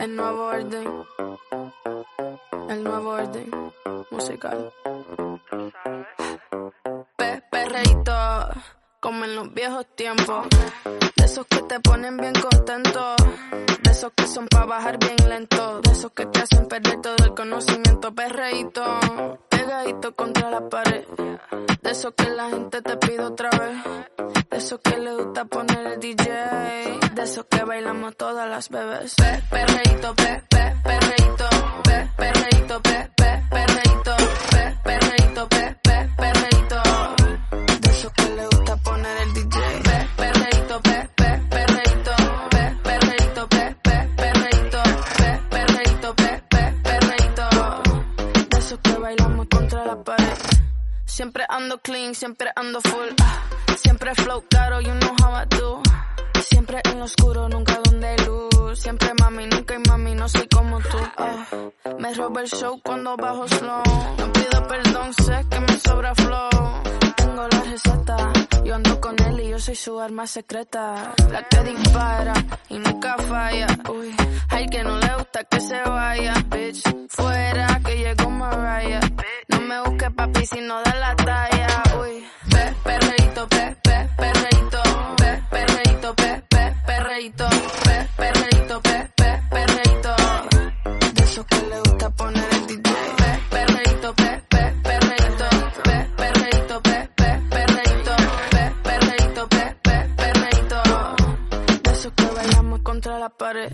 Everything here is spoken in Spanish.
El nuevo orden. El nuevo orden musical. Pe como en los viejos tiempos. De esos que te ponen bien contento. De esos que son para bajar bien lento. De esos que te hacen perder todo el conocimiento. Perreíto, pegadito contra la pared. De esos que la gente te pide otra vez. De esos que le gusta poner el DJ. De esos que bailamos todas las bebés. Pe perreíto, pe, pe, perreíto. Pe perreíto, pe, pe, perreíto. Pe perreíto, pe, pe, perreíto. De esos que le gusta poner el DJ. Pe perreíto, pe, pe, perreíto. Pe perreíto, pe, pe, perreíto. Pe perreíto, pe, pe, perreíto. De esos que bailamos contra la pared. Siempre ando clean, siempre ando full. ah. Siempre flow caro, you know how I do. Siempre en lo oscuro, nunca donde luz. Siempre mami, nunca hay mami, no soy como tú. ah. Me roba el show cuando bajo slow. No pido perdón, sé que me sobra flow. Tengo la receta, yo ando con él y yo soy su arma secreta. La que dispara y nunca falla. Uy, hay que no le gusta que se vaya, bitch. Fuera que llegó Mariah. No me busques papi si no perreíto. Pe, perreíto, pe, pe, perreíto. De esos que le gusta poner el DJ. Pe, perreíto, pe, pe, perreíto. Pe, perreíto, pe, pe, perreíto. Pe, perreíto, pe, pe, perreíto. De esos que bailamos contra la pared.